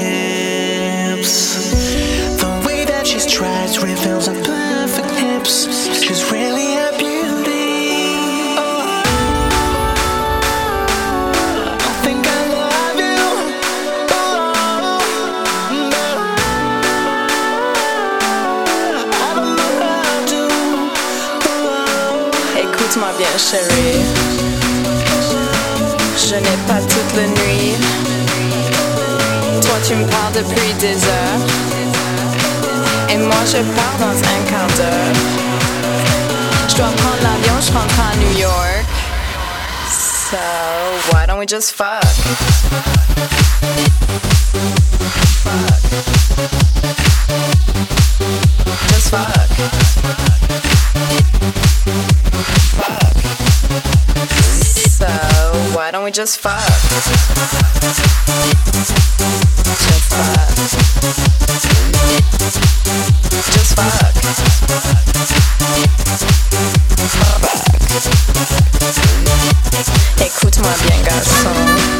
lips. The way that reveals her perfect hips. She's really a beauty. Oh, I think I love you. Oh, no. I don't know I do. Oh. Écoute-moi bien, chérie. Je n'ai pas tu me parles depuis des heures. Et moi, je pars dans un quart d'heure. Je dois prendre l'avion, je rentre à New York. So, why don't we just fuck? Fuck. Just fuck. Fuck. So, why don't we just fuck? Écoute-moi bien, garçon.